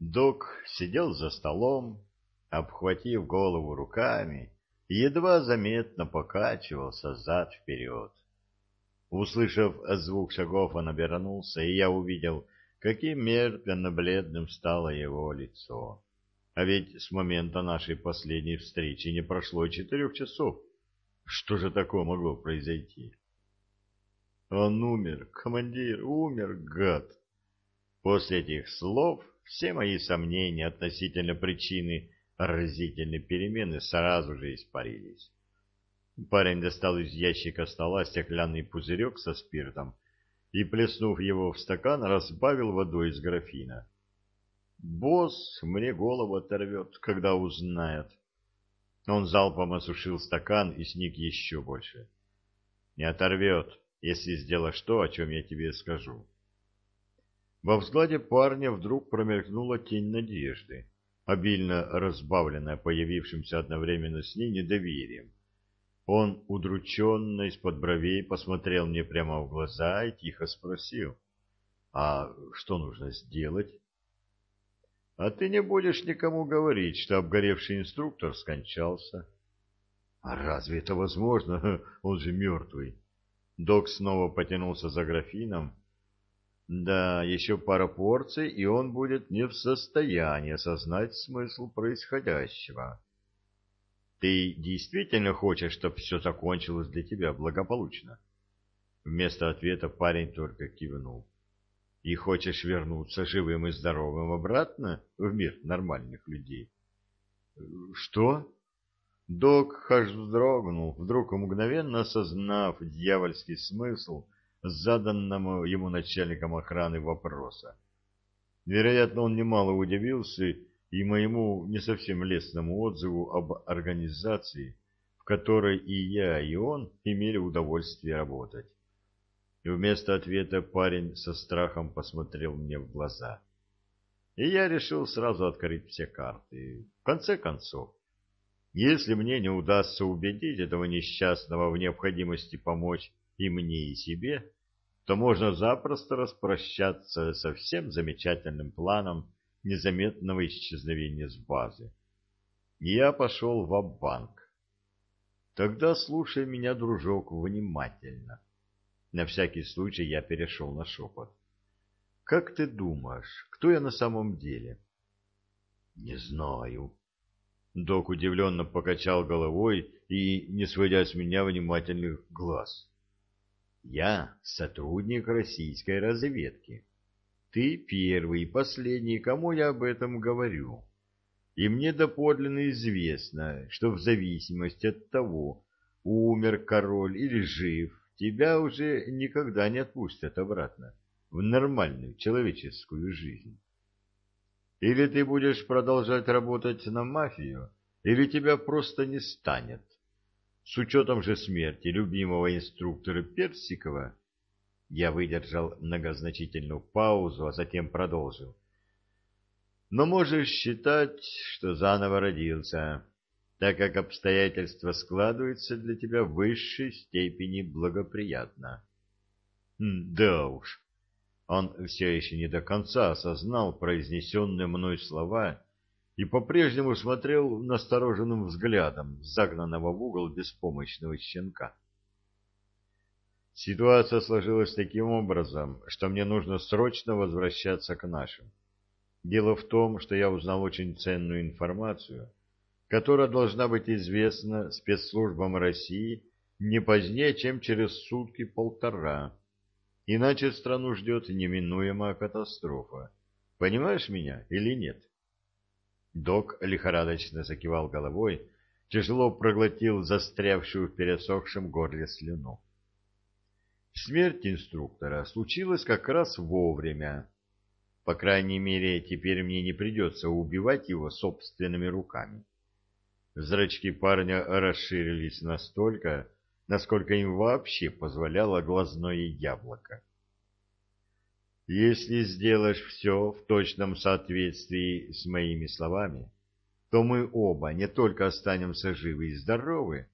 Док сидел за столом, обхватив голову руками, и едва заметно покачивался зад-вперед. Услышав звук шагов, он обернулся, и я увидел, каким мертвенно-бледным стало его лицо. А ведь с момента нашей последней встречи не прошло четырех часов. Что же такое могло произойти? Он умер, командир, умер, гад. После этих слов все мои сомнения относительно причины разительной перемены сразу же испарились. Парень достал из ящика стола стеклянный пузырек со спиртом и, плеснув его в стакан, разбавил водой из графина. Босс мне голову оторвет, когда узнает. Он залпом осушил стакан и сник еще больше. Не оторвет, если сделаешь то, о чем я тебе скажу. Во взгляде парня вдруг промелькнула тень надежды, обильно разбавленная появившимся одновременно с ней недоверием. Он удрученно из-под бровей посмотрел мне прямо в глаза и тихо спросил, «А что нужно сделать?» «А ты не будешь никому говорить, что обгоревший инструктор скончался». «А разве это возможно? Он же мертвый». Док снова потянулся за графином. Да, еще пара порций, и он будет не в состоянии осознать смысл происходящего. Ты действительно хочешь, чтобы все закончилось для тебя благополучно? Вместо ответа парень только кивнул. И хочешь вернуться живым и здоровым обратно в мир нормальных людей? Что? Док аж вздрогнул, вдруг мгновенно осознав дьявольский смысл заданному ему начальником охраны вопроса. Вероятно, он немало удивился и моему не совсем лестному отзыву об организации, в которой и я, и он имели удовольствие работать. И вместо ответа парень со страхом посмотрел мне в глаза. И я решил сразу открыть все карты. В конце концов, если мне не удастся убедить этого несчастного в необходимости помочь и мне, и себе, то можно запросто распрощаться со всем замечательным планом незаметного исчезновения с базы. я пошел в банк Тогда слушай меня, дружок, внимательно. На всякий случай я перешел на шепот. Как ты думаешь, кто я на самом деле? Не знаю, Док удивленно покачал головой и, не сводя с меня внимательных глаз. «Я сотрудник российской разведки. Ты первый и последний, кому я об этом говорю. И мне доподлинно известно, что в зависимости от того, умер король или жив, тебя уже никогда не отпустят обратно в нормальную человеческую жизнь. Или ты будешь продолжать работать на мафию, или тебя просто не станет. С учетом же смерти любимого инструктора Персикова, я выдержал многозначительную паузу, а затем продолжил. Но можешь считать, что заново родился, так как обстоятельства складываются для тебя в высшей степени благоприятно. Да уж, он все еще не до конца осознал произнесенные мной слова и по-прежнему смотрел настороженным взглядом загнанного в угол беспомощного щенка. Ситуация сложилась таким образом, что мне нужно срочно возвращаться к нашим. Дело в том, что я узнал очень ценную информацию, которая должна быть известна спецслужбам России не позднее, чем через сутки-полтора Иначе страну ждет неминуемая катастрофа. Понимаешь меня или нет? Док лихорадочно закивал головой, тяжело проглотил застрявшую в пересохшем горле слюну. Смерть инструктора случилась как раз вовремя. По крайней мере, теперь мне не придется убивать его собственными руками. Зрачки парня расширились настолько, насколько им вообще позволяло глазное яблоко. Если сделаешь все в точном соответствии с моими словами, то мы оба не только останемся живы и здоровы,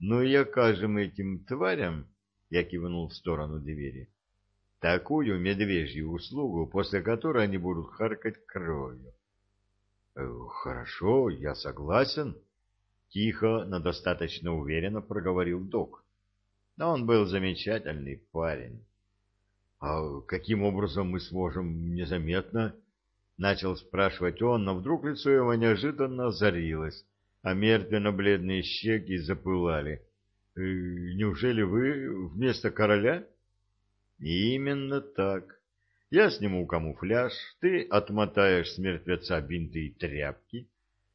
но и окажем этим тварям, я кивнул в сторону двери, такую медвежью услугу, после которой они будут харкать кровью, Хорошо, я согласен. Тихо, но достаточно уверенно проговорил док. Но он был замечательный парень. А каким образом мы сможем незаметно? Начал спрашивать он, но вдруг лицо его неожиданно озарилось, а мертвенно-бледные щеки запылали. «Э, «Неужели вы вместо короля?» «Именно так. Я сниму камуфляж, ты отмотаешь с мертвеца бинты и тряпки,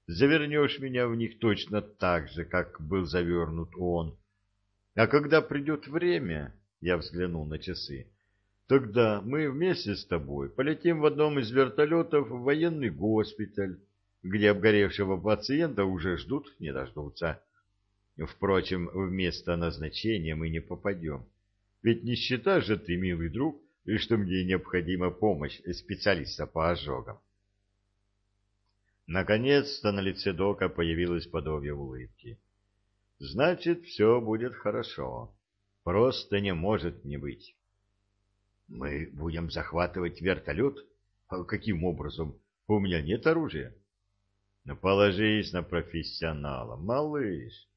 завернешь меня в них точно так же, как был завернут он. А когда придет время, я взглянул на часы, тогда мы вместе с тобой полетим в одном из вертолетов в военный госпиталь, где обгоревшего пациента уже ждут, не дождутся. Впрочем, в место назначения мы не попадем. Ведь не считаешь же ты, милый друг, что мне необходима помощь специалиста по ожогам. Наконец-то на лице Дока появилось подобие улыбки. Значит, все будет хорошо. Просто не может не быть. Мы будем захватывать вертолет? А каким образом? У меня нет оружия. Ну, положись на профессионала, малыш.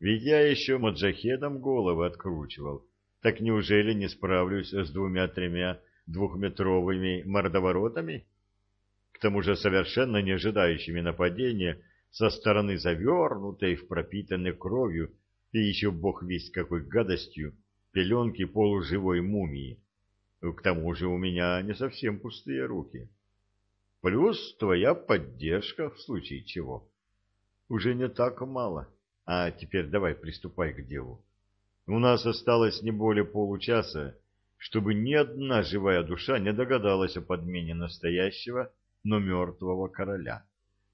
Ведь я еще маджахедом головы откручивал. Так неужели не справлюсь с двумя-тремя двухметровыми мордоворотами? К тому же совершенно не ожидающими нападения со стороны завернутой в пропитанной кровью и еще бог весть какой гадостью пеленки полуживой мумии. К тому же у меня не совсем пустые руки. Плюс твоя поддержка в случае чего. Уже не так мало. А теперь давай приступай к делу. У нас осталось не более получаса, чтобы ни одна живая душа не догадалась о подмене настоящего, но мертвого короля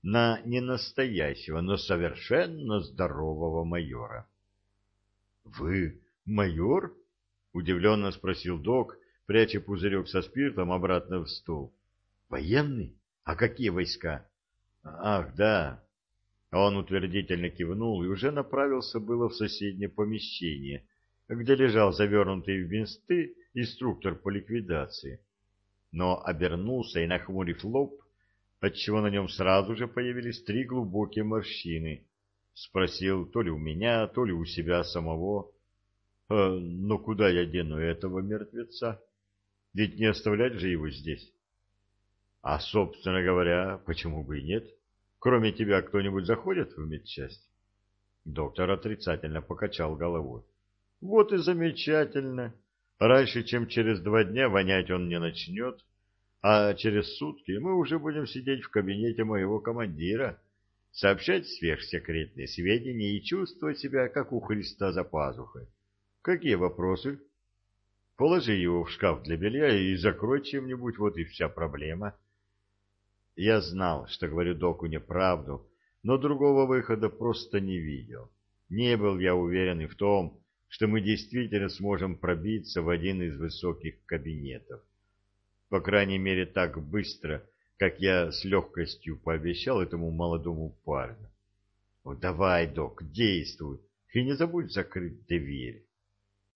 на не настоящего, но совершенно здорового майора. — Вы майор? — удивленно спросил док, пряча пузырек со спиртом обратно в стул. — Военный? А какие войска? — Ах, да. Он утвердительно кивнул и уже направился было в соседнее помещение, где лежал завернутый в бинсты инструктор по ликвидации. Но обернулся и, нахмурив лоб, отчего на нем сразу же появились три глубокие морщины, спросил то ли у меня, то ли у себя самого. «Э, «Но куда я дену этого мертвеца? Ведь не оставлять же его здесь». «А, собственно говоря, почему бы и нет?» Кроме тебя кто-нибудь заходит в медчасть? Доктор отрицательно покачал головой. Вот и замечательно. Раньше, чем через два дня, вонять он не начнет, а через сутки мы уже будем сидеть в кабинете моего командира, сообщать сверхсекретные сведения и чувствовать себя, как у Христа за пазухой. Какие вопросы? Положи его в шкаф для белья и закрой чем-нибудь, вот и вся проблема. — я знал, что говорю доку неправду, но другого выхода просто не видел. Не был я уверен и в том, что мы действительно сможем пробиться в один из высоких кабинетов. По крайней мере, так быстро, как я с легкостью пообещал этому молодому парню. — Давай, док, действуй, и не забудь закрыть дверь.